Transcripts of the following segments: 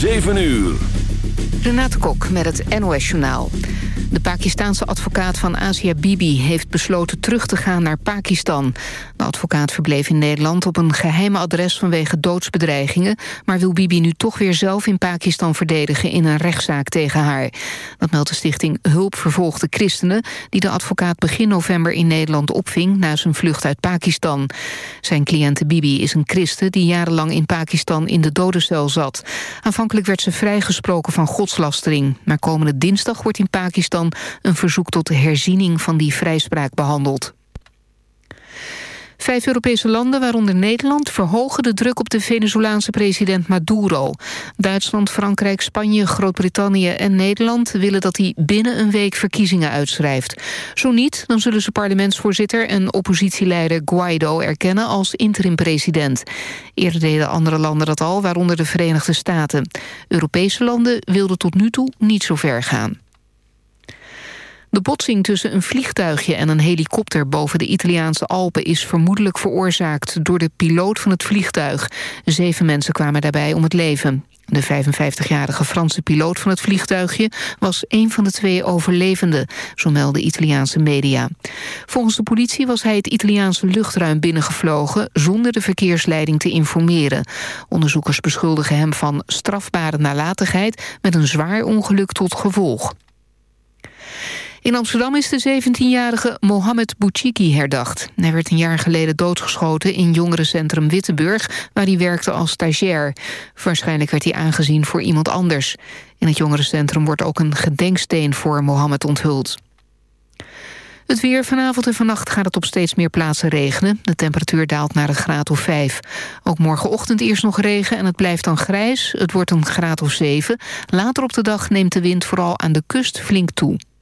7 uur. Renate Kok met het NOS Journaal. De Pakistaanse advocaat van Asia Bibi heeft besloten terug te gaan naar Pakistan. De advocaat verbleef in Nederland op een geheime adres vanwege doodsbedreigingen... maar wil Bibi nu toch weer zelf in Pakistan verdedigen in een rechtszaak tegen haar. Dat meldt de stichting Hulp Vervolgde Christenen... die de advocaat begin november in Nederland opving na zijn vlucht uit Pakistan. Zijn cliënte Bibi is een christen die jarenlang in Pakistan in de dodencel zat. Aanvankelijk werd ze vrijgesproken van godslastering... maar komende dinsdag wordt in Pakistan een verzoek tot herziening van die vrijspraak behandeld. Vijf Europese landen, waaronder Nederland, verhogen de druk op de Venezolaanse president Maduro. Duitsland, Frankrijk, Spanje, Groot-Brittannië en Nederland willen dat hij binnen een week verkiezingen uitschrijft. Zo niet, dan zullen ze parlementsvoorzitter en oppositieleider Guaido erkennen als interim-president. Eerder deden andere landen dat al, waaronder de Verenigde Staten. Europese landen wilden tot nu toe niet zo ver gaan. De botsing tussen een vliegtuigje en een helikopter boven de Italiaanse Alpen is vermoedelijk veroorzaakt door de piloot van het vliegtuig. Zeven mensen kwamen daarbij om het leven. De 55-jarige Franse piloot van het vliegtuigje was een van de twee overlevenden, zo melden Italiaanse media. Volgens de politie was hij het Italiaanse luchtruim binnengevlogen zonder de verkeersleiding te informeren. Onderzoekers beschuldigen hem van strafbare nalatigheid met een zwaar ongeluk tot gevolg. In Amsterdam is de 17-jarige Mohamed Bouchiki herdacht. Hij werd een jaar geleden doodgeschoten in jongerencentrum Wittenburg... waar hij werkte als stagiair. Waarschijnlijk werd hij aangezien voor iemand anders. In het jongerencentrum wordt ook een gedenksteen voor Mohammed onthuld. Het weer vanavond en vannacht gaat het op steeds meer plaatsen regenen. De temperatuur daalt naar een graad of 5. Ook morgenochtend eerst nog regen en het blijft dan grijs. Het wordt een graad of 7. Later op de dag neemt de wind vooral aan de kust flink toe.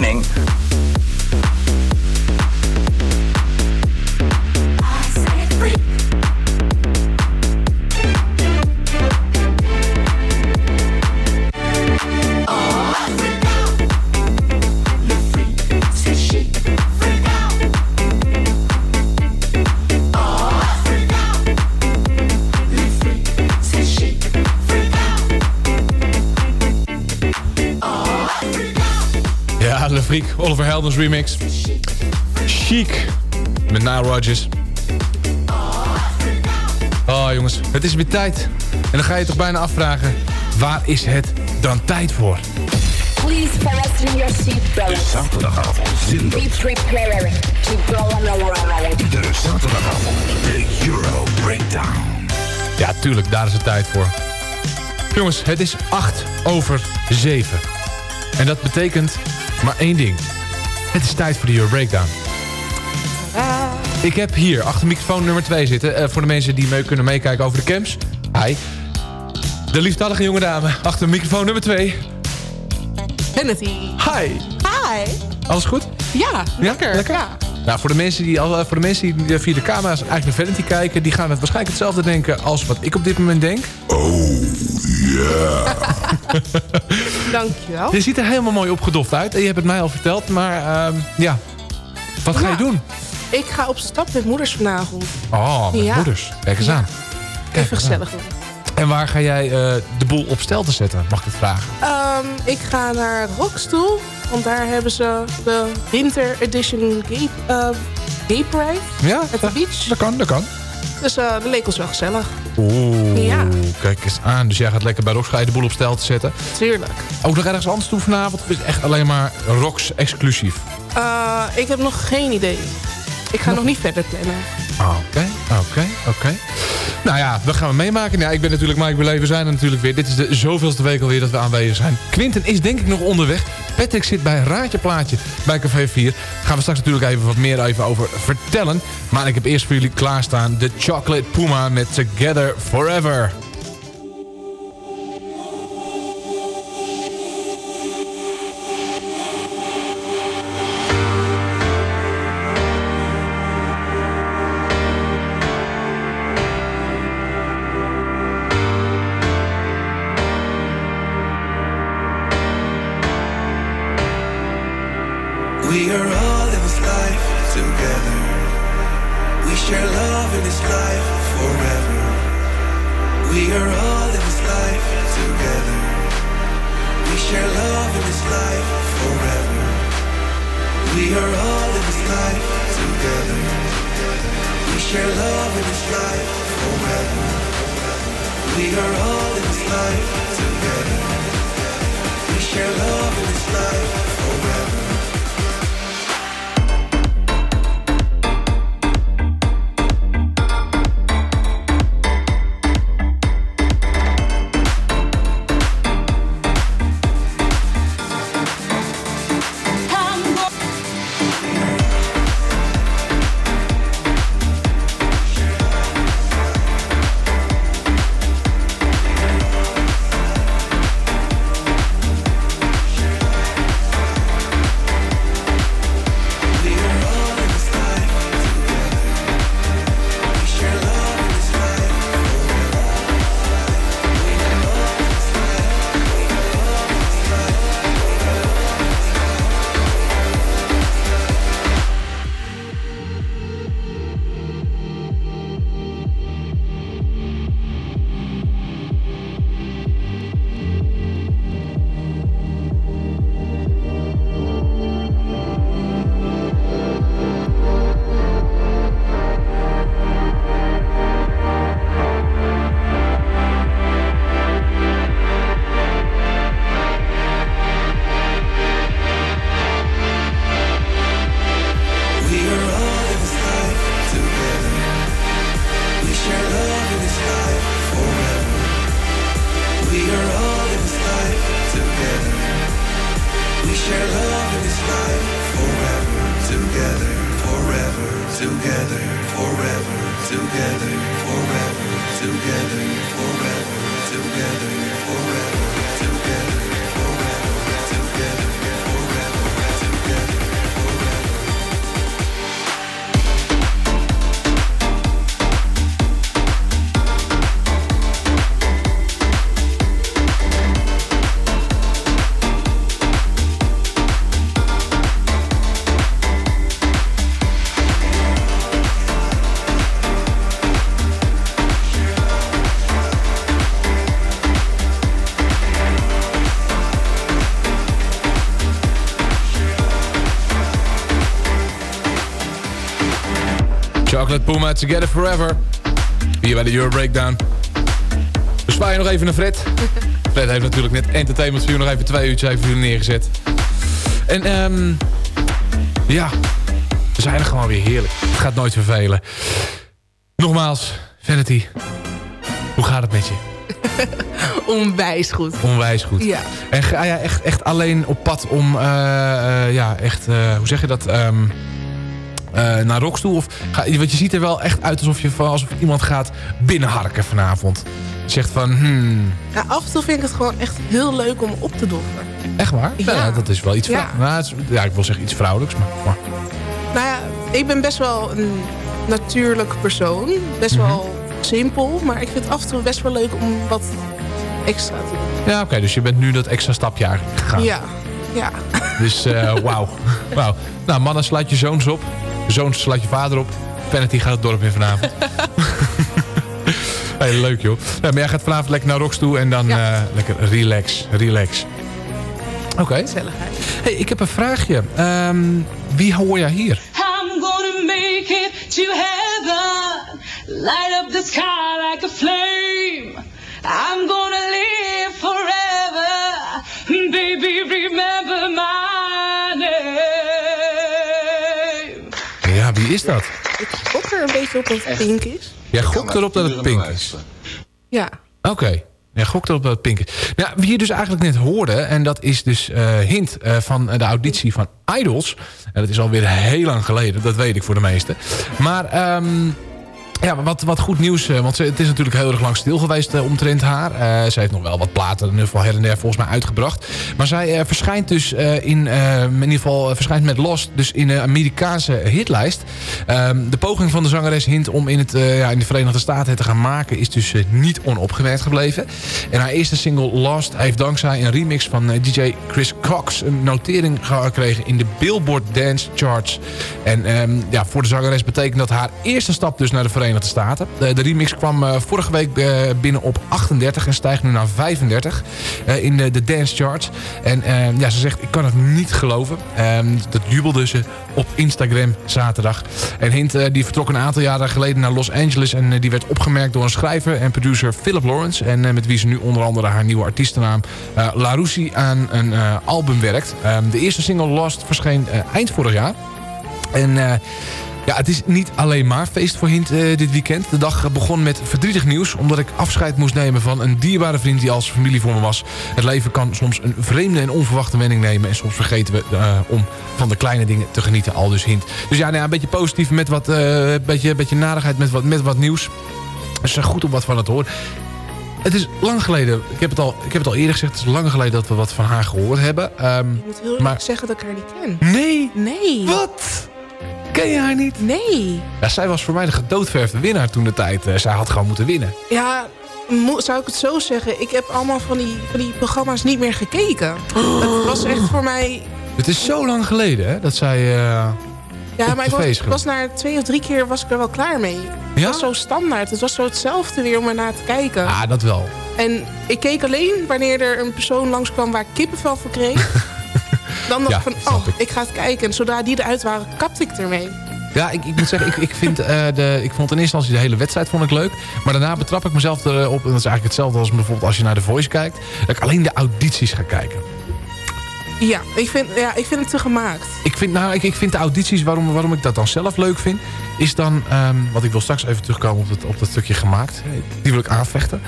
Winning. Heldens remix. Chic. Met Nile Rodgers. Oh jongens, het is weer tijd. En dan ga je toch bijna afvragen, waar is het dan tijd voor? Please fasten your seatbelts. Zaterdagavond zin Be prepared to go on a ride. De zaterdagavond, de Euro Breakdown. Ja, tuurlijk, daar is het tijd voor. Jongens, het is 8 over 7. En dat betekent maar één ding. Het is tijd voor de Euro Breakdown. Ik heb hier achter microfoon nummer 2 zitten. eh, voor de mensen die mee kunnen meekijken over de camps. Hi. De lieftallige jonge dame achter microfoon nummer 2. Kennedy. Hi. Hi. Alles goed? Ja, lekker. lekker? Ja. Nou, voor de mensen die, al- voor de mensen die eh, via de camera's eigenlijk naar Vanity kijken... die gaan het waarschijnlijk hetzelfde denken als wat ik op dit moment denk. Oh, ja. Dankjewel. Je ziet er helemaal mooi opgedoft uit. En je hebt het mij al verteld, maar ehm, ja. Wat ga je doen? Ik ga op stap met moeders vanavond. Oh, met Ja. moeders. Kijk eens Ja. aan. Kijk Even gezellig doen. En waar ga jij eh, de boel op stel te zetten? Mag ik het vragen? Ehm, ik ga naar Rockstoel. Want daar hebben ze de Winter Edition Gay, eh, gay Parade. Ja, At the beach. Dat kan, dat kan. Dus eh, dat leek ons wel gezellig. Oeh, Ja. kijk eens aan. Dus jij gaat lekker bij Rox ga je de boel op stel te zetten. Tuurlijk. Ook nog ergens anders toe vanavond? Of is het echt alleen maar Rox exclusief? Eh, ik heb nog geen idee. Ik ga nog niet verder plannen. Oké, oké, oké. Nou ja, dat gaan we meemaken. Ja, ik ben natuurlijk Mike Belay. We zijn er natuurlijk weer. Dit is de zoveelste week alweer dat we aanwezig zijn. Quinten is denk ik nog onderweg. Patrick zit bij Raadje Plaatje bij Café 4. Gaan we straks natuurlijk even wat meer even over vertellen. Maar ik heb eerst voor jullie klaarstaan de Chocolate Puma met Together Forever. Chocolate Puma Together Forever. Hier bij de Euro Breakdown. We zwaaien nog even naar Fred. Fred heeft natuurlijk net Entertainment u nog even twee uurtjes even neergezet. En ehm ja, we zijn er gewoon weer heerlijk. Het gaat nooit vervelen. Nogmaals, Vanity. Hoe gaat het met je? Onwijs goed. Onwijs goed. Ja. En ga jij echt, echt alleen op pad om, eh, ja, echt, eh, hoe zeg je dat, ehm, eh, naar Rockstoel? Of ga, want je ziet er wel echt uit alsof, je, van- alsof iemand gaat binnenharken vanavond. Zegt van, hmm, Ja, af en toe vind ik het gewoon echt heel leuk om op te doffen. echt waar? Ja. dat is wel iets, Ja. nou, is- ja, ik wil zeggen iets vrouwelijks, maar... maar Nou ja, ik ben best wel een natuurlijk persoon. Best Mhm. wel simpel. Maar ik vind het af en toe best wel leuk om wat extra te doen. ja, oké, dus je bent nu dat extra stapje eigenlijk gegaan. Ja, ja. Dus eh, wauw. wauw. Nou, mannen, sluit je zoons op. Zoons, sluit je vader op. Penalty gaat het dorp in vanavond. hey, leuk joh. Ja, maar jij gaat vanavond lekker naar Rocks toe en dan eh, lekker relax, relax. Oké. Hey, ik heb een vraagje. Ehm, wie hoor jij hier? I'm gonna make it to heaven. Light up the sky like a flame. I'm gonna is dat? Ik gok er een beetje op dat het pink is. Jij gokt erop dat het pink is. Ja. Oké. Ja, gokt erop dat het pink is. Nou, wie je dus eigenlijk net hoorde... en dat is dus eh, hint eh, van de auditie van Idols... en dat is alweer heel lang geleden, dat weet ik voor de meesten. Maar ehm, ja, wat, wat goed nieuws, eh, want het is natuurlijk heel erg lang stil geweest eh, omtrent haar. Eh, ze heeft nog wel wat platen geval her en der volgens mij uitgebracht. Maar zij verschijnt dus in, in ieder geval verschijnt met Lost, dus in de Amerikaanse hitlijst. Ehm, de poging van de zangeres hint om in, het, ja, in de Verenigde Staten het te gaan maken is dus niet onopgemerkt gebleven. En haar eerste single Lost heeft dankzij een remix van DJ Chris Cox een notering gekregen in de Billboard Dance Charts. En ehm, ja, voor de zangeres betekent dat haar eerste stap dus naar de Verenigde De, de remix kwam eh, vorige week eh, binnen op 38 en stijgt nu naar 35 eh, in de, de dance charts. En eh, ja, ze zegt, ik kan het niet geloven. Ehm, dat jubelde ze op Instagram zaterdag. En Hint die vertrok een aantal jaren geleden naar Los Angeles... en die werd opgemerkt door een schrijver en producer Philip Lawrence... en met wie ze nu onder andere haar nieuwe artiestennaam Russie aan een album werkt. Ehm, de eerste single Lost verscheen eind vorig jaar. En ja, het is niet alleen maar feest voor Hint eh, dit weekend. De dag begon met verdrietig nieuws... omdat ik afscheid moest nemen van een dierbare vriend die als familie voor me was. Het leven kan soms een vreemde en onverwachte wending nemen... en soms vergeten we eh, om van de kleine dingen te genieten, al dus Hint. Dus ja, nou ja een beetje positief met wat, eh, beetje, beetje narigheid met wat, met wat nieuws. Eh, goed om wat van het horen. Het is lang geleden, ik heb, het al, ik heb het al eerder gezegd... het is lang geleden dat we wat van haar gehoord hebben. Ehm, Ik moet heel maar zeggen dat ik haar niet ken. Nee? Nee. Wat? Ken je haar niet? Nee. Ja, zij was voor mij de gedoodverfde winnaar toen de tijd. Eh, zij had gewoon moeten winnen. Ja, zou ik het zo zeggen? Ik heb allemaal van die, van die programma's niet meer gekeken. Het was echt voor mij... Het is zo lang geleden hè, dat zij... eh, Ja, maar ik was, was na twee of drie keer was ik er wel klaar mee. Het was zo standaard. Het was zo hetzelfde weer om ernaar te kijken. Ah, dat wel. En ik keek alleen wanneer er een persoon langskwam waar ik kippenvel voor kreeg. Dan dacht Ja, ik van, oh, ik. ik ga het kijken. En zodra die eruit waren, kapte ik ermee. Ja, ik, ik moet zeggen, ik, ik, vind, eh, de, ik vond in eerste instantie de hele wedstrijd vond ik leuk. Maar daarna betrap ik mezelf erop. En dat is eigenlijk hetzelfde als bijvoorbeeld als je naar The Voice kijkt. Dat ik alleen de audities ga kijken. Ja, ik vind, ja, ik vind het te gemaakt. Ik vind, nou, ik, ik vind de audities, waarom, waarom ik dat dan zelf leuk vind... is dan, ehm want ik wil straks even terugkomen op dat, op dat stukje gemaakt. Die wil ik aanvechten.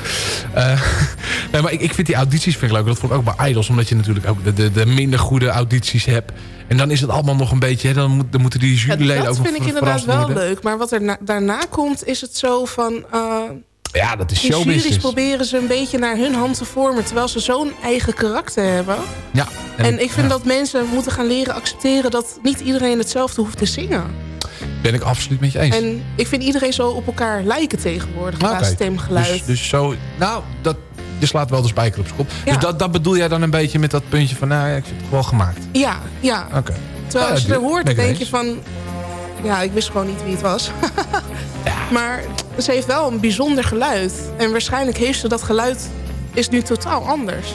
Eh, nee, maar ik, ik vind die audities vind ik leuk. Dat vond ik ook bij Idols, omdat je natuurlijk ook de, de, de minder goede audities hebt. En dan is het allemaal nog een beetje... Hè, dan, moet, dan moeten die Ja, juryleden ook dat nog vind ik inderdaad wel worden. leuk. Maar wat er na- daarna komt, is het zo van... eh, Ja, dat is die juries showbusiness. proberen ze een beetje naar hun hand te vormen... terwijl ze zo'n eigen karakter hebben. Ja, En, ik vind ja, dat mensen moeten gaan leren accepteren... dat niet iedereen hetzelfde hoeft te zingen. ben ik absoluut met je eens. En ik vind iedereen zo op elkaar lijken tegenwoordig... qua Oké. stemgeluid. Dus, dus zo, nou, dat, je slaat wel de spijker op zijn kop. Dus dat, dat bedoel jij dan een beetje met dat puntje van... nou ja, ik vind het wel gemaakt. Ja, ja. Oké. Terwijl Ja, als je er hoort, denk je van... Ja, ik wist gewoon niet wie het was. Maar ze heeft wel een bijzonder geluid. En waarschijnlijk heeft ze dat geluid... is nu totaal anders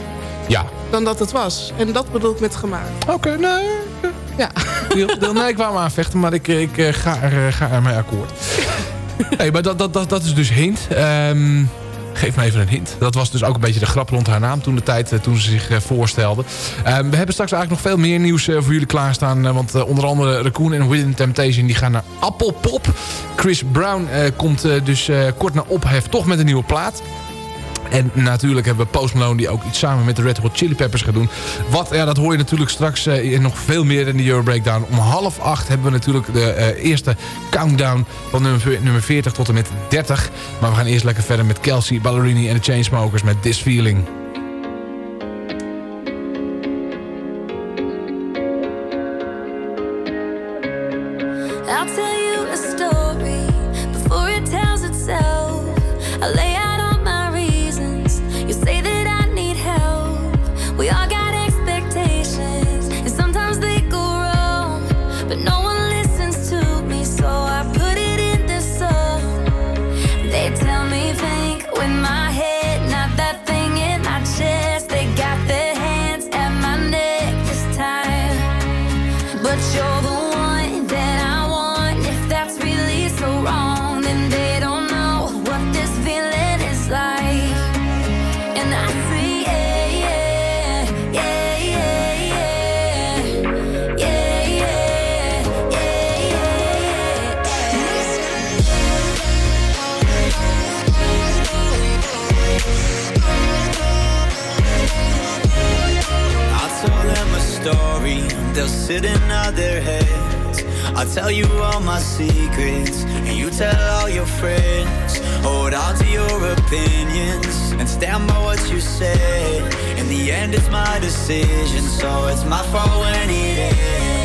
Ja. dan dat het was. En dat bedoel ik met gemaakt. Oké, nee. Ja. Deel, nee, ik wou me aanvechten, maar ik, ik eh, ga, er, eh, ga er mee akkoord. hey, maar dat, dat, dat, dat is dus hint. Ehm, geef me even een hint. Dat was dus ook een beetje de grap rond haar naam toen de tijd eh, toen ze zich eh, voorstelde. Ehm, we hebben straks eigenlijk nog veel meer nieuws eh, voor jullie klaarstaan. want onder andere Raccoon en Within Temptation die gaan naar Apple Pop. Chris Brown komt dus kort na ophef toch met een nieuwe plaat. En natuurlijk hebben we Post Malone die ook iets samen met de Red Hot Chili Peppers gaat doen. Wat, ja, dat hoor je natuurlijk straks eh, nog veel meer in de Euro Breakdown. Om half acht hebben we natuurlijk de eh, eerste countdown van nummer, nummer 40 tot en met 30. Maar we gaan eerst lekker verder met Kelsey, Ballerini en de Chainsmokers met This Feeling. Tell you all my secrets, and you tell all your friends. Hold on to your opinions, and stand by what you said. In the end, it's my decision, so it's my fault when it ends.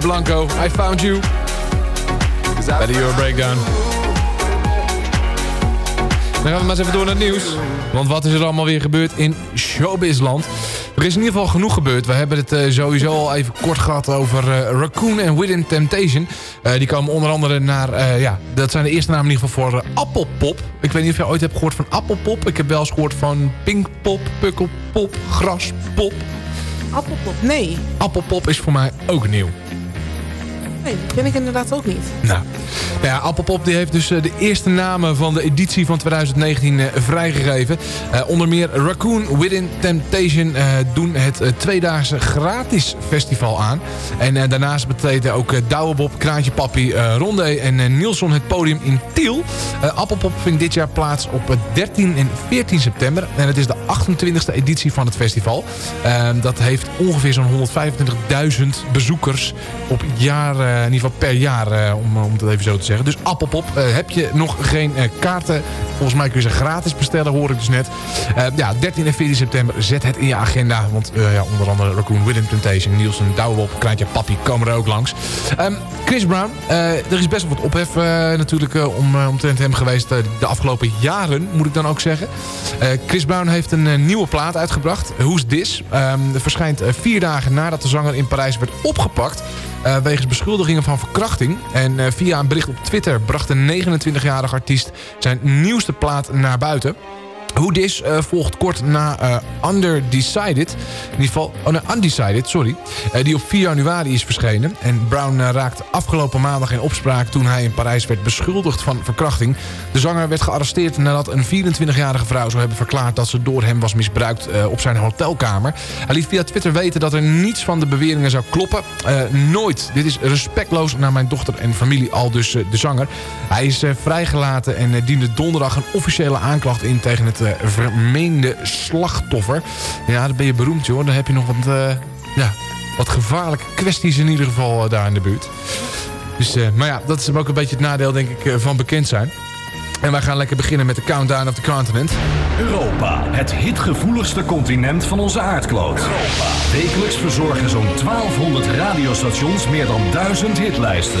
Blanco, I Found You. Bij de Euro Breakdown. Dan gaan we maar eens even door naar het nieuws. Want wat is er allemaal weer gebeurd in Showbizland? Er is in ieder geval genoeg gebeurd. We hebben het eh, sowieso al even kort gehad over eh, Raccoon en Within Temptation. Eh, die komen onder andere naar... ja, dat zijn de eerste namen in ieder geval voor Appelpop. Ik weet niet of jij ooit hebt gehoord van Appelpop. Ik heb wel eens gehoord van Pinkpop, Pukkelpop, Graspop. Appelpop, nee. Appelpop is voor mij ook nieuw. Nee, ik inderdaad ook niet. Nou, nou ja, Appelpop die heeft dus eh, de eerste namen van de editie van 2019 eh, vrijgegeven. Eh, onder meer Raccoon Within Temptation doen het tweedaagse gratis festival aan. En daarnaast betreden ook Douwebob, Kraantje Papi, Rondé en Nielsen het podium in Tiel. Appelpop vindt dit jaar plaats op eh, 13 en 14 september. En het is de 28e editie van het festival. Dat heeft ongeveer zo'n 125.000 bezoekers op jaar, in ieder geval per jaar, eh, om, om het even zo te zeggen. Dus Appelpop, eh, heb je nog geen eh, kaarten? Volgens mij kun je ze gratis bestellen, hoor ik dus net. Eh, ja, 13 en 14 september, zet het in je agenda. Want eh, ja, onder andere Raccoon, Willem Temptation, Nielsen, Douwop, Kraantje Papi komen er ook langs. Ehm, Chris Brown, eh, er is best wel wat ophef eh, natuurlijk eh, om, omtrent hem geweest eh, de afgelopen jaren, moet ik dan ook zeggen. Eh, Chris Brown heeft een eh, nieuwe plaat uitgebracht, Who's This? Het verschijnt eh, vier dagen nadat de zanger in Parijs werd opgepakt... eh, wegens beschuldigingen van verkrachting. En eh, via een bericht op Twitter bracht de 29-jarige artiest zijn nieuwste plaat naar buiten. Who This eh, volgt kort na eh, Underdecided. In ieder geval, oh nee, Undecided, sorry. Eh, die op 4 januari is verschenen. En Brown raakte afgelopen maandag in opspraak toen hij in Parijs werd beschuldigd van verkrachting. De zanger werd gearresteerd nadat een 24-jarige vrouw zou hebben verklaard dat ze door hem was misbruikt op zijn hotelkamer. Hij liet via Twitter weten dat er niets van de beweringen zou kloppen. Nooit. Dit is respectloos naar mijn dochter en familie, al dus de zanger. Hij is vrijgelaten en diende donderdag een officiële aanklacht in tegen het eh, vermeende slachtoffer. Ja, dan ben je beroemd, joh. Dan heb je nog wat, eh, ja, wat gevaarlijke kwesties in ieder geval eh, daar in de buurt. Dus, maar ja, dat is ook een beetje het nadeel, denk ik, van bekend zijn. En wij gaan lekker beginnen met de Countdown of the Continent. Europa, het hitgevoeligste continent van onze aardkloot. Wekelijks verzorgen zo'n 1200 radiostations meer dan 1000 hitlijsten.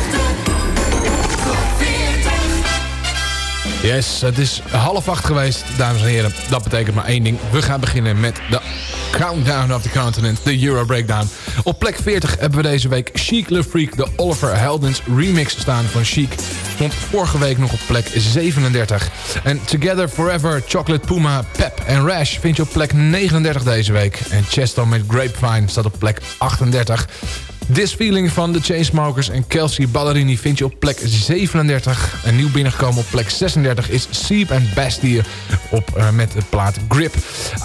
Yes, het is half acht geweest, dames en heren. Dat betekent maar één ding. We gaan beginnen met de Countdown of the Continent, de Euro Breakdown. Op plek 40 hebben we deze week Chic Le Freak, de Oliver Heldens remix staan van Chic. Stond vorige week nog op plek 37. En Together Forever, Chocolate Puma, Pep en Rash vind je op plek 39 deze week. En Chesto met Grapevine staat op plek 38. This Feeling van de Chainsmokers en Kelsey Ballerini vind je op plek 37. En nieuw binnengekomen op plek 36 is Seep and Bastille op, uh, met de plaat Grip.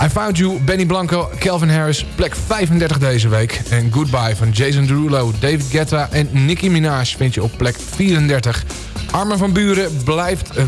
I Found You, Benny Blanco, Calvin Harris, plek 35 deze week. En Goodbye van Jason Derulo, David Guetta en Nicki Minaj vind je op plek 34. Armin van Buren blijft uh,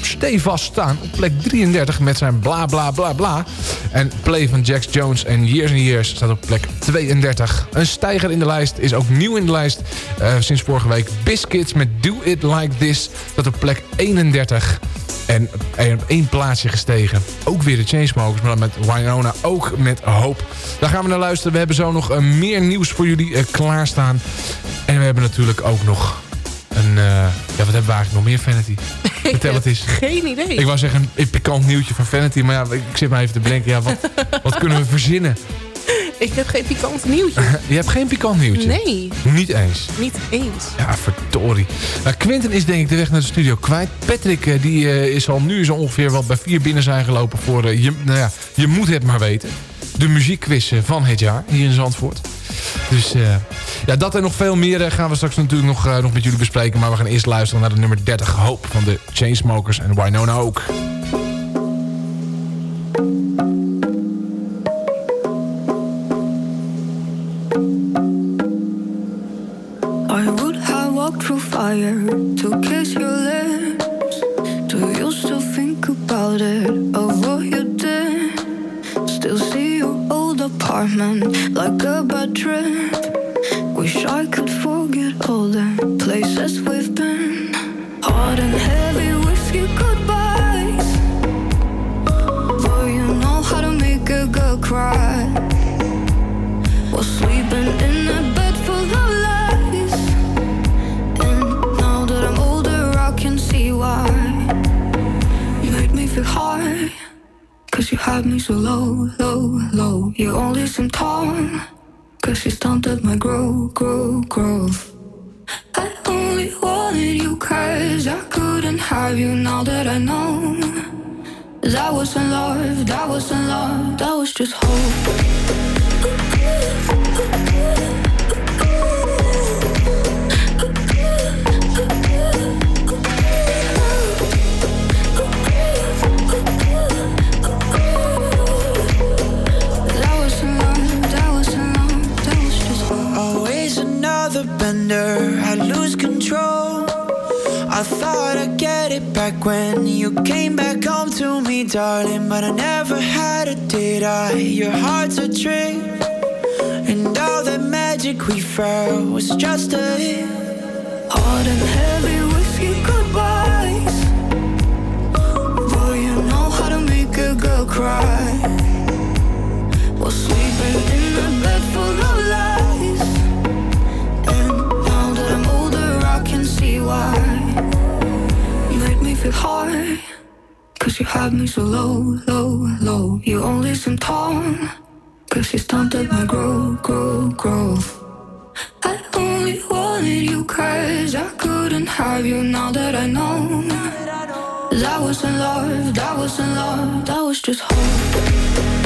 stevast staan op plek 33 met zijn bla bla bla bla. En Play van Jax Jones en Years and Years staat op plek 32. Een stijger in de lijst is ook nieuw in de lijst uh, sinds vorige week. Biscuits met Do It Like This staat op plek 31. En op één plaatsje gestegen. Ook weer de Chainsmokers, maar dan met Winona. Ook met hoop. Daar gaan we naar luisteren. We hebben zo nog uh, meer nieuws voor jullie klaarstaan. En we hebben natuurlijk ook nog een... Uh, ja, wat hebben we eigenlijk nog meer, Vanity? Vertel het eens. Geen idee. Ik wou zeggen een pikant nieuwtje van Vanity. Maar ja, ik zit maar even te bedenken. Ja, wat, wat kunnen we verzinnen? Ik heb geen pikant nieuwtje. Je hebt geen pikant nieuwtje? Nee. Niet eens? Niet eens. Ja, verdorie. Nou, Quinten is denk ik de weg naar de studio kwijt. Patrick uh, die, uh, is al nu zo ongeveer wat bij vier binnen zijn gelopen voor... Uh, je, nou ja, je moet het maar weten. De muziekquiz van het jaar hier in Zandvoort. Dus ja, dat en nog veel meer gaan we straks natuurlijk nog, nog met jullie bespreken. Maar we gaan eerst luisteren naar de nummer 30 Hoop van de Chainsmokers en Winona ook. through fire to kiss your lips. Do you still think about it, of apartment like a bad trip. Wish I could forget all the places we've been. Hard and heavy whiskey goodbyes. Boy, you know how to make a girl cry. While sleeping had me so low, low, low. You only seem tall Cause you stunted my growth, growth, growth. I only wanted you cause I couldn't have you now that I know. That wasn't love, that wasn't love That was just hope bender, I lose control. I thought I'd get it back when you came back home to me, darling. But I never had it, did I? Your heart's a trick. And all that magic we felt was just a hit. Hard and heavy whiskey goodbyes. Boy, you know how to make a girl cry. While sleeping in a bed full of lies. See why You made me feel high. Cause you had me so low, low, low. You only seem tall Cause you stunted my growth, growth, growth. I only wanted you cause I couldn't have you now that I know. That wasn't love, that wasn't love That was just hope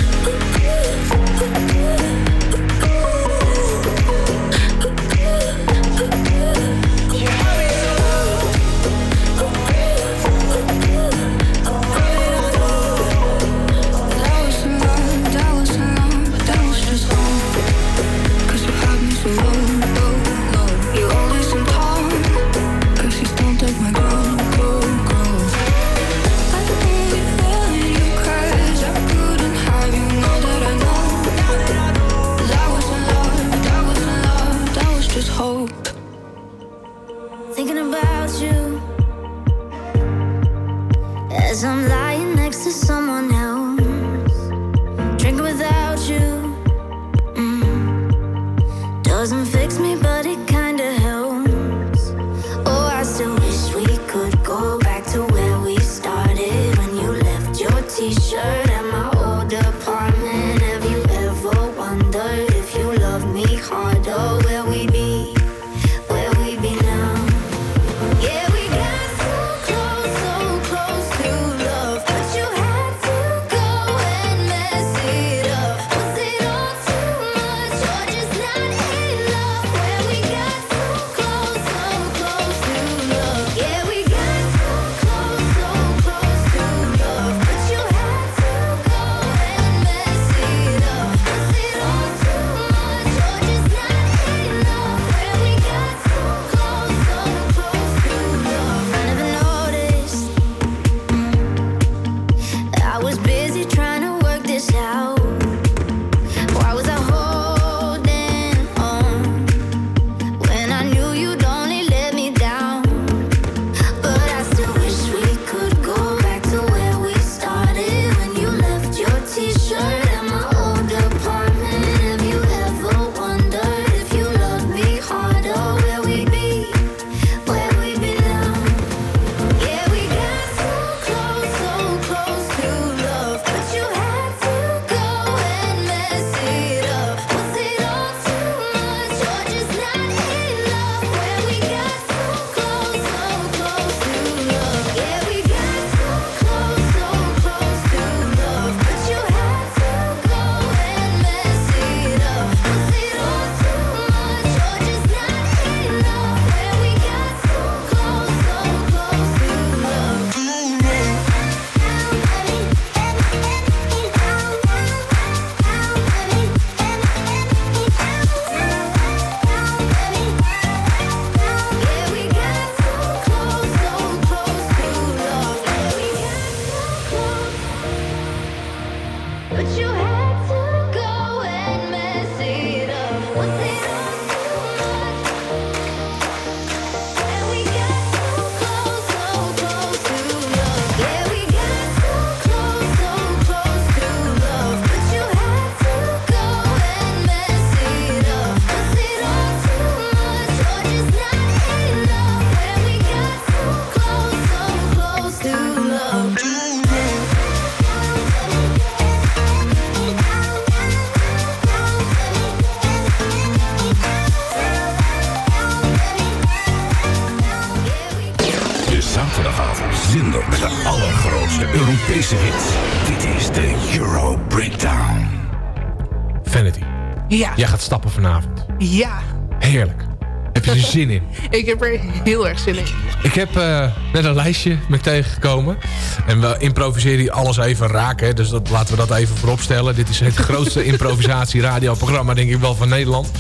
Ja. Jij gaat stappen vanavond. Ja. Heerlijk. Heb je er zin in? Ik heb er heel erg zin in. Ik heb eh, net een lijstje met tegengekomen. En we improviseren hier alles even raken. Dus dat, laten we dat even vooropstellen. Dit is het grootste improvisatie-radioprogramma, denk ik wel, van Nederland.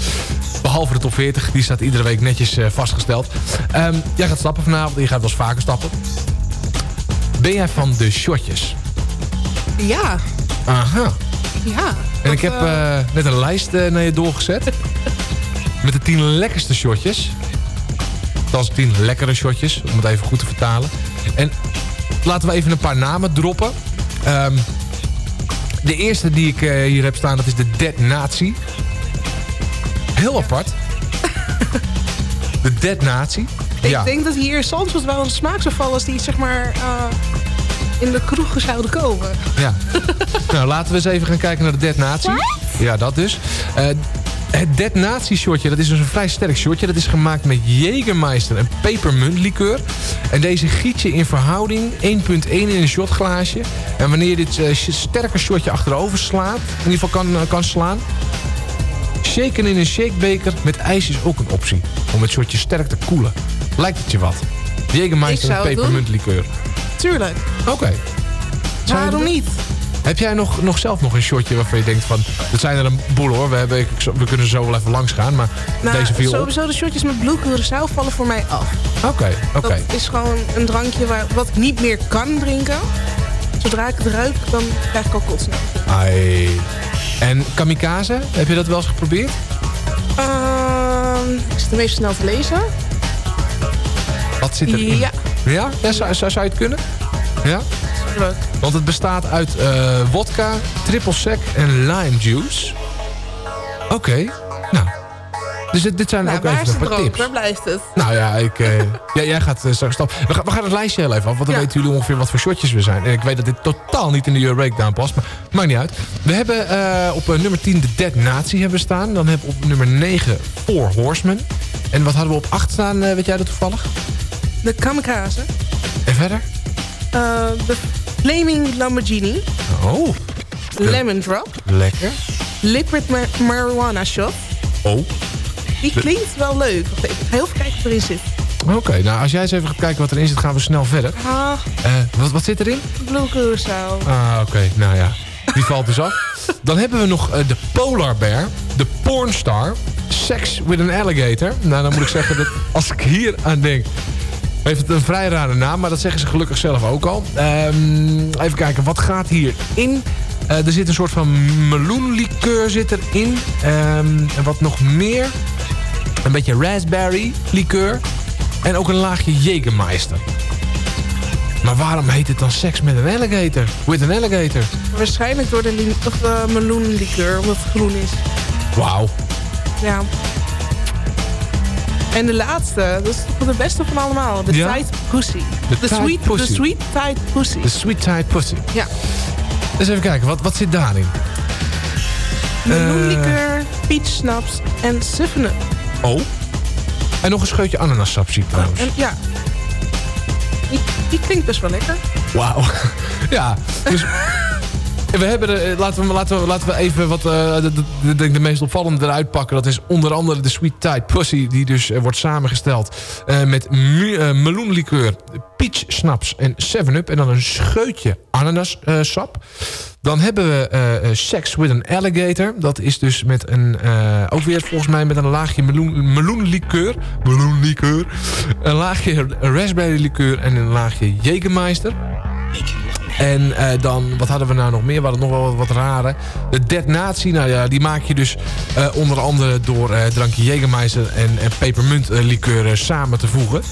Behalve de top 40, die staat iedere week netjes eh, vastgesteld. Ehm, jij gaat stappen vanavond, je gaat wel eens vaker stappen. Ben jij van de shotjes? Ja. Aha. Ja. En ik heb eh, eh, net een lijst eh, naar je doorgezet. met de 10 lekkerste shotjes. Dat is 10 lekkere shotjes, om het even goed te vertalen. En laten we even een paar namen droppen. Ehm, de eerste die ik hier heb staan, dat is de Dead Nazi. Heel apart. de Dead Nazi. Ik ja. denk dat hier soms wel een smaak zou vallen als die zeg maar eh, in de kroeg zouden komen. Ja. nou, laten we eens even gaan kijken naar de Dead Nazi. Ja, dat dus. Eh, het Dead Nazi shotje, dat is dus een vrij sterk shotje. Dat is gemaakt met Jägermeister en pepermuntlikeur. En deze giet je in verhouding 1.1 in een shotglaasje. En wanneer je dit sh- sterke shotje achterover slaat, in ieder geval kan, eh, kan slaan... Shaken in een shakebeker met ijs is ook een optie. Om het shotje sterk te koelen. Lijkt het je wat? Jägermeister en pepermuntlikeur. Tuurlijk. Oké. Waarom niet? Heb jij nog, nog zelf nog een shotje waarvan je denkt van... Dat zijn er een boel hoor. We, hebben, ik- we kunnen zo wel even langs gaan. Maar Nou, deze viel op. sowieso de shotjes met bloed zelf vallen voor mij af. Oké, oké. Dat is gewoon een drankje waar, wat ik niet meer kan drinken. Zodra ik het ruik, dan krijg ik al kotsneus. Ai. En kamikaze, heb je dat wel eens geprobeerd? Ehm, is het meest snel te lezen? Wat zit erin? Ja. Ja? ja zou, zou, zou je het kunnen? Ja? Leuk. Want het bestaat uit eh wodka, triple sec en lime juice. Oké, nou. Dus dit, dit zijn Nou, ook even een paar tips. Waar blijft het? Nou ja, ik, eh, ja jij gaat eh, straks stappen. We, gaan- we gaan het lijstje heel even af, want dan Ja. weten jullie ongeveer wat voor shotjes we zijn. En ik weet dat dit totaal niet in de Euro Breakdown past, maar maakt niet uit. We hebben op nummer 10 de Dead Nazi hebben we staan. Dan hebben we op nummer 9 Four Horsemen. En wat hadden we op 8 staan, weet jij dat toevallig? De kamikaze. En verder? Eh, de Flaming Lamborghini. Oh, Lemon Drop. lekker. Liquid ma- Marijuana Shot. Oh, Die klinkt wel leuk. Wacht even, heel even kijken wat erin zit. oké. Nou, als jij eens even gaat kijken wat erin zit, gaan we snel verder. Ah, Eh, wat, wat zit erin? Blue Curaçao. Ah, oké. Nou ja, die valt dus af. Dan hebben we nog eh, de Polar Bear, de Pornstar, Sex with an Alligator. Nou, dan moet ik zeggen dat als ik hier aan denk... heeft het een vrij rare naam, maar dat zeggen ze gelukkig zelf ook al. Ehm, even kijken, wat gaat hierin? Eh er zit een soort van meloenlikeur zit erin. Ehm, en wat nog meer? Een beetje raspberry likeur. En ook een laagje Jägermeister. Maar waarom heet het dan seks met een alligator? With an alligator? Waarschijnlijk door de of, eh, meloenlikeur, omdat het groen is. Wauw. Ja. En de laatste, dat is toch de beste van allemaal. De Ja? Tight Pussy. De De Tight sweet, Pussy. De Sweet Tight Pussy. De Sweet Tide Pussy. Ja. Dus even kijken, wat, wat zit daarin? Meloenlikeur, peach snaps en 7-up. Oh. En nog een scheutje ananassap zie ik trouwens. En ja, die, die klinkt best wel lekker. Wauw. ja, dus... We hebben eh, laten, we, laten, we, laten we even wat eh, de, de, meest opvallende eruit pakken. Dat is onder andere de Sweet Tide Pussy. Die dus eh, wordt samengesteld met meloenlikeur, peach snaps en 7-up. En dan een scheutje ananassap. dan hebben we Sex with an Alligator. Dat is dus met een, ook weer volgens mij met een laagje meloen, meloenlikeur. Meloenlikeur. Een laagje raspberry likeur en een laagje Jägermeister. En eh, dan, wat hadden we nou nog meer? We hadden nog wel wat, wat rare. De Dead Nazi, nou ja, die maak je dus eh, onder andere door eh, drankje Jägermeister en, en pepermuntlikeur eh, samen te voegen.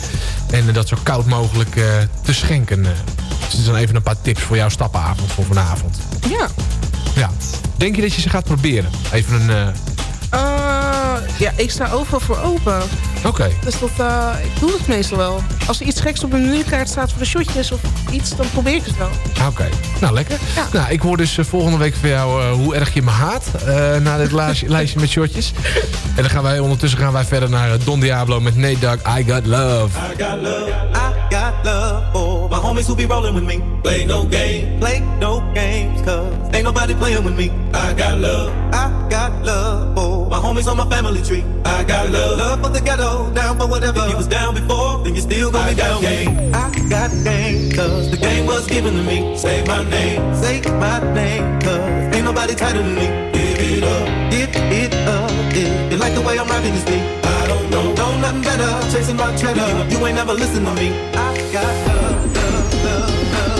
En dat zo koud mogelijk te schenken. Dus dit zijn even een paar tips voor jouw stappenavond voor vanavond. Ja. Ja. Denk je dat je ze gaat proberen? Even een... eh, ja, ik sta overal voor open. Oké. Dus dat, eh, ik doe het meestal wel. Als er iets geks op mijn menukaart staat voor de shotjes of iets, dan probeer ik het wel. Oké, nou lekker. Nou, ik hoor dus eh, volgende week van jou hoe erg je me haat. eh, na dit lijstje, lijstje met shotjes. En dan gaan wij ondertussen gaan wij verder naar Don Diablo met Nate Dogg, I Got Love. I got love, I got love for my homies who be rolling with me. Play no game, play no games, cause ain't nobody playing with me. I got love, I got love for my homies on my family tree. I got love, love for the ghetto, down for whatever. If you was down before, then you still gonna be down. Game. I got game, cause the game was given to me. Say my name, say my name, cause ain't nobody tighter than me. Give it up, give it up, if you like the way I'm rocking this beat. I don't know, know nothing better, chasing my cheddar. You ain't never listen to me. I got love, love, love, love,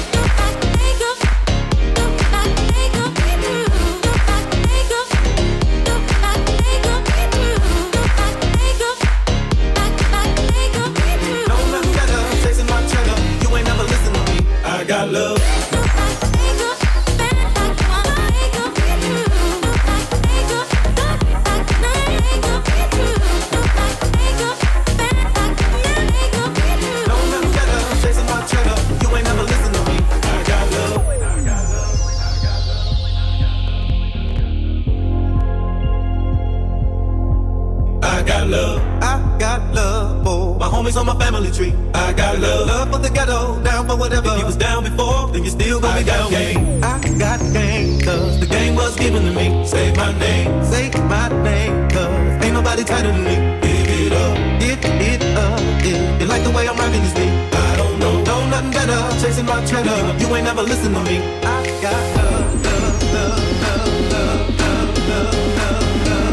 Ain't never listen to me. I got love, love, love, love, love, love, love, love.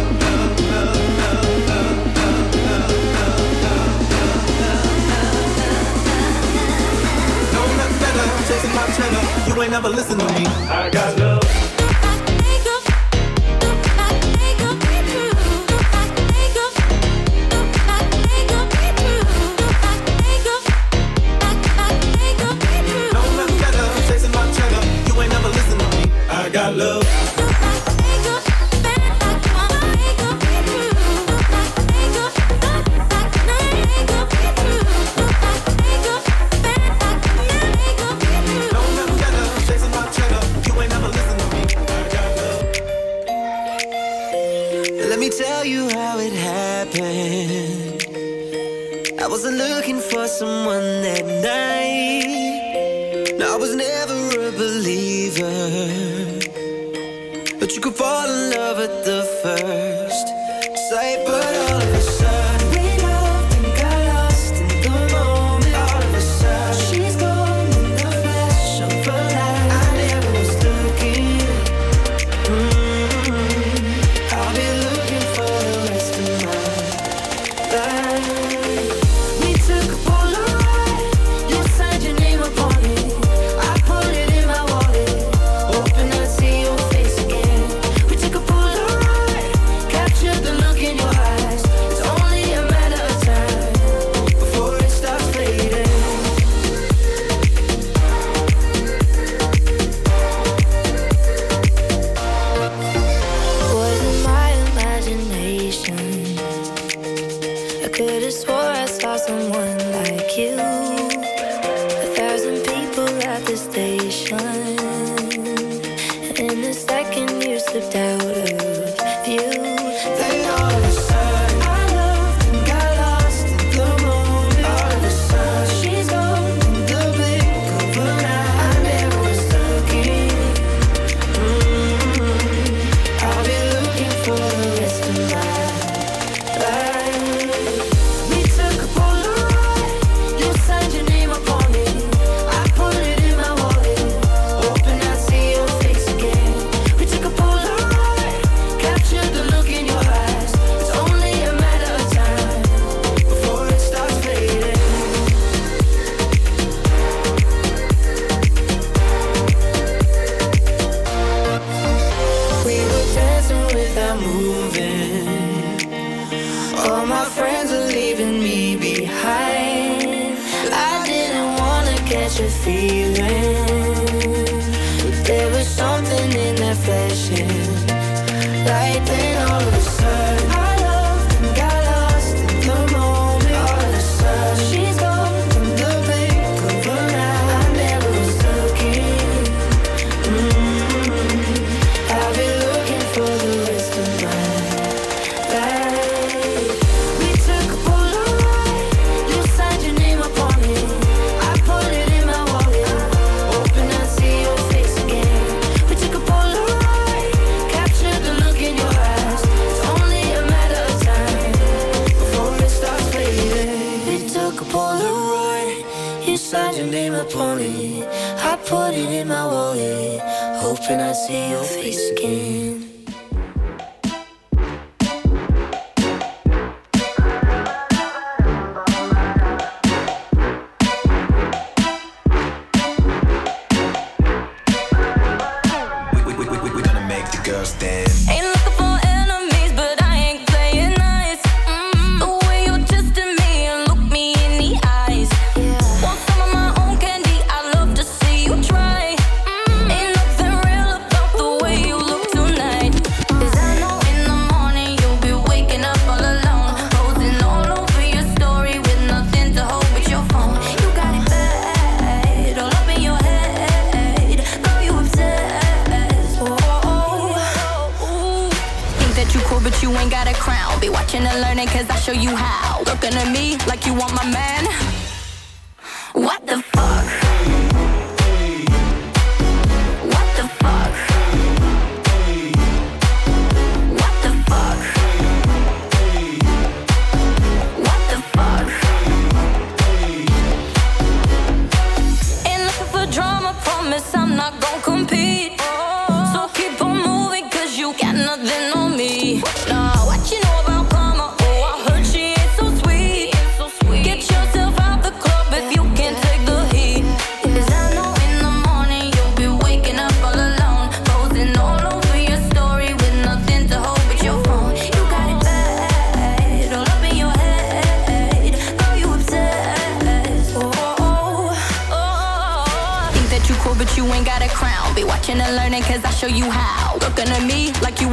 Chasing my cheddar. You ain't never listen to me. I got love. Let me tell you how it happened. I wasn't looking for someone that night. No, I was never a believer. But you could fall in love at the first you ain't got a crown. Be watching and learning, cause I show you how. Looking at me like you want my man. What the fuck?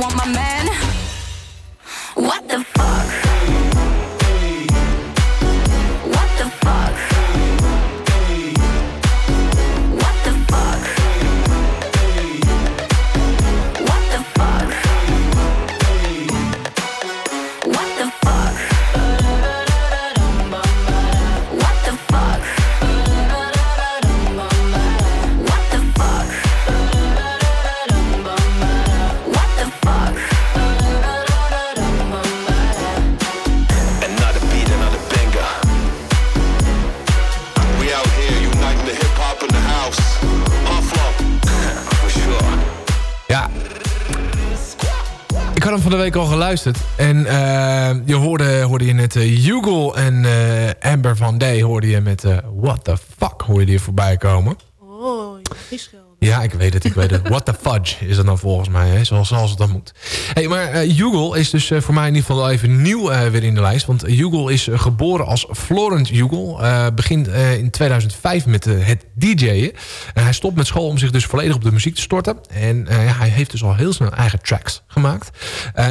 Want my man. Week al geluisterd. En eh, je hoorde, hoorde je net uh, en eh, Amber van Day hoorde je met What the fuck hoor je voorbij komen. Oh, schelden. Ja, ik weet het, ik weet het. What the fudge is dat dan volgens mij, hè? Zoals, het dan moet. Hey, maar uh, is dus uh, voor mij in ieder geval even nieuw uh, weer in de lijst. Want Hugo is geboren als Florent Hugo. begint in 2005 met het DJ'en. En hij stopt met school om zich dus volledig op de muziek te storten. En ja, hij heeft dus al heel snel eigen tracks gemaakt.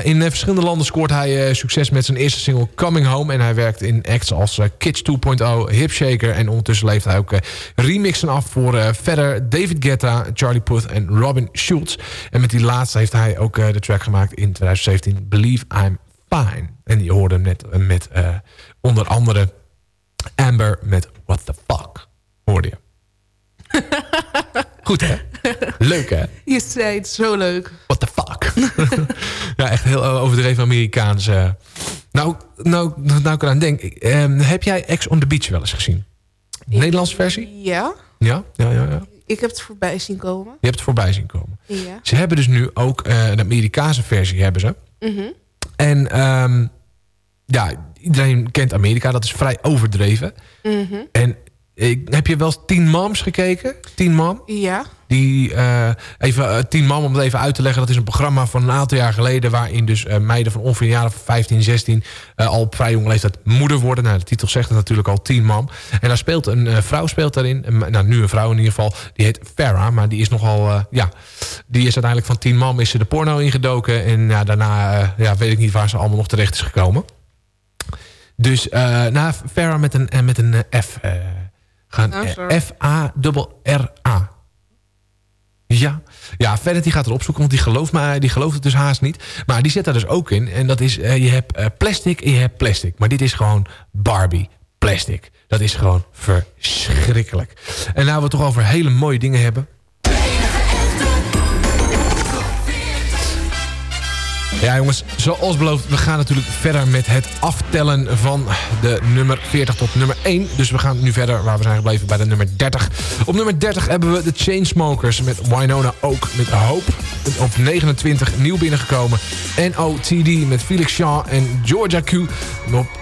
in verschillende landen scoort hij succes met zijn eerste single Coming Home. En hij werkt in acts als Kids 2.0, Hip Shaker. En ondertussen leeft hij ook remixen af voor verder David Guetta... Charlie Puth en Robin Schulz. En met die laatste heeft hij ook uh, de track gemaakt in 2017... Believe I'm Fine. En die hoorde net uh, met uh, onder andere Amber met What the Fuck. Hoorde je. Goed hè? Leuk hè? Je zei het zo leuk. What the fuck? ja, echt heel overdreven Amerikaans. Nou, nou, nou ik eraan denk. heb jij Ex on the Beach wel eens gezien? Nederlandse versie? Ja. Ja, ja, ja. ja ik heb het voorbij zien komen. Je hebt het voorbij zien komen. Ja. Ze hebben dus nu ook uh, de Amerikaanse versie hebben ze. Mm -hmm. En um, ja, iedereen kent Amerika. Dat is vrij overdreven. Mm -hmm. En ik, heb je wel eens Teen Moms gekeken? Teen Mom? Ja. Die, uh, even, uh, Teen Mom, om het even uit te leggen... dat is een programma van een aantal jaar geleden... waarin dus uh, meiden van ongeveer of 15, 16... al op vrij jonge leeftijd moeder worden. Nou, de titel zegt het natuurlijk al, Teen Mom. En daar speelt een vrouw speelt daarin. nou, nu een vrouw in ieder geval. Die heet Farah, maar die is nogal... ja, die is uiteindelijk van Teen Mom is ze de porno ingedoken. En ja, daarna ja, weet ik niet waar ze allemaal nog terecht is gekomen. Dus, nou, Farah met een, met een F... gaan Oh, F-A-R-R-A. Ja, ja Vanity gaat erop zoeken, want die gelooft, maar die gelooft het dus haast niet. Maar die zit daar dus ook in. En dat is, uh, je hebt uh, plastic en je hebt plastic. Maar dit is gewoon Barbie plastic. Dat is gewoon verschrikkelijk. En nou we het toch over hele mooie dingen hebben. Ja jongens, zoals beloofd, we gaan natuurlijk verder met het aftellen van de nummer 40 tot nummer 1. Dus we gaan nu verder waar we zijn gebleven bij de nummer 30. Op nummer 30 hebben we de Chainsmokers met Winona Oak met Hope. Op 29 nieuw binnengekomen. NOTD met Felix Jean en Georgia Q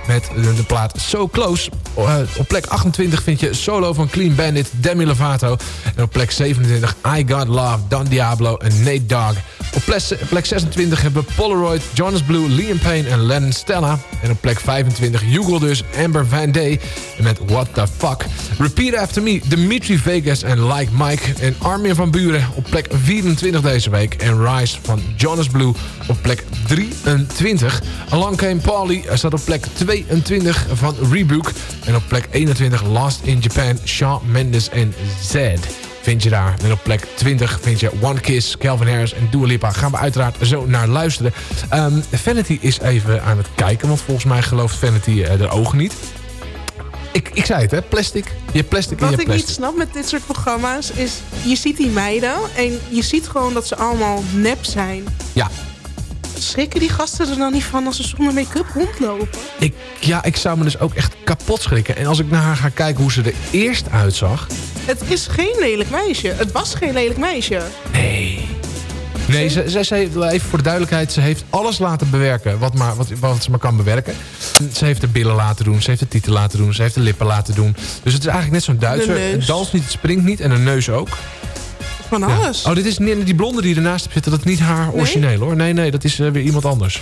met de plaat So Close. Uh, op plek 28 vind je solo van Clean Bandit, Demi Lovato. En op plek 27 I Got Love, Don Diablo en Nate Dogg. Op plek, plek 26 hebben we Jonas Blue, Liam Payne en Lennon Stella. En op plek 25 Hugo dus, Amber Van Day met What The Fuck. Repeat After Me, Dimitri Vegas en Like Mike. En Armin van Buren op plek 24 deze week. En Rise van Jonas Blue op plek 23. Along Came Paulie staat op plek 22 van Rebuke. En op plek 21 Lost in Japan, Shawn Mendes en Zed vind je daar. En op plek 20 vind je One Kiss, Calvin Harris en Dua Lipa. Gaan we uiteraard zo naar luisteren. Um, Vanity is even aan het kijken, want volgens mij gelooft Vanity uh, de ogen niet. Ik, ik zei het, hè? Plastic. Je hebt plastic Wat je ik hebt niet plastic. snap met dit soort programma's is... je ziet die meiden en je ziet gewoon dat ze allemaal nep zijn. Ja. Schrikken die gasten er dan niet van als ze zonder make-up rondlopen? Ik, ja, ik zou me dus ook echt kapot schrikken. En als ik naar haar ga kijken hoe ze er eerst uitzag... Het is geen lelijk meisje. Het was geen lelijk meisje. Nee. Nee, ze, ze, ze heeft, even voor de duidelijkheid, ze heeft alles laten bewerken wat, maar, wat, wat ze maar kan bewerken. Ze heeft de billen laten doen, ze heeft de titel laten doen, ze heeft de lippen laten doen. Dus het is eigenlijk net zo'n Duitser. Het danst niet, het springt niet en een neus ook. Van Ja. alles. Oh, dit is niet- die blonde die ernaast hebt zitten, dat is niet haar origineel hoor. Nee, nee, dat is eh, weer iemand anders.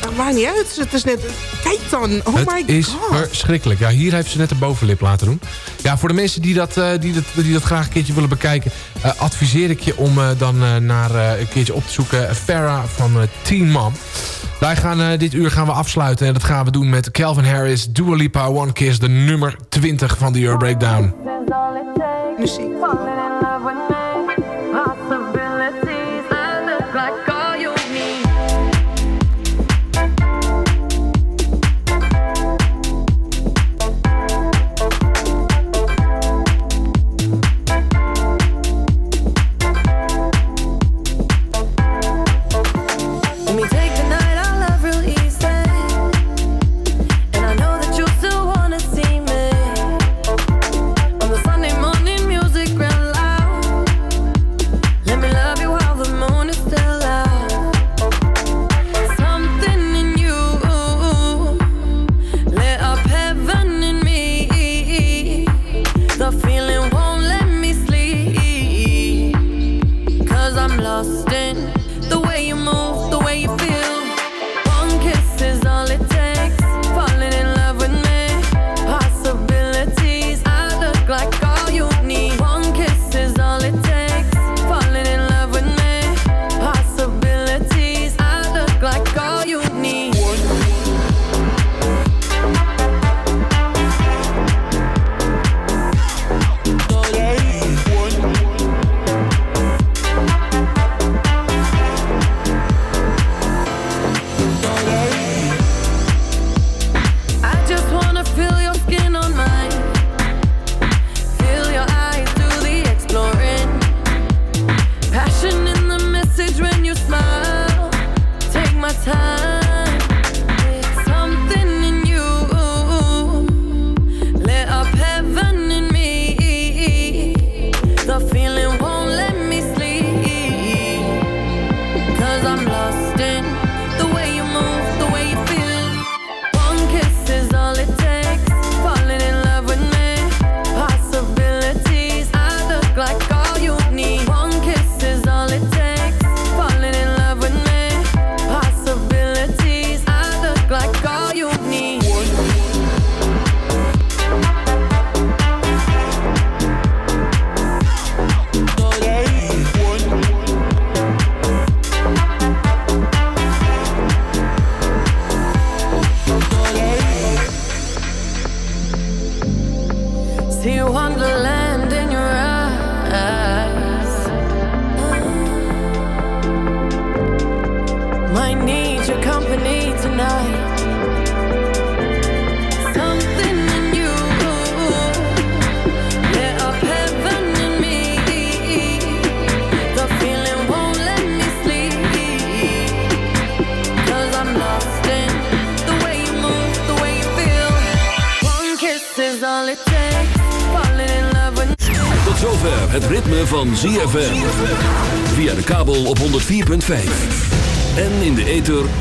Dat maakt niet uit. Het is net... Kijk dan. Oh het my is god. verschrikkelijk. Ja, hier heeft ze net de bovenlip laten doen. Ja, voor de mensen die dat, eh, die dat, die dat graag een keertje willen bekijken... eh, adviseer ik je om eh, dan eh, naar eh, een keertje op te zoeken... Farah van Teen Mom. Wij gaan eh, dit uur gaan we afsluiten. En dat gaan we doen met Calvin Harris, Dua Lipa, One Kiss... de nummer 20 van de Euro Breakdown. Muziek.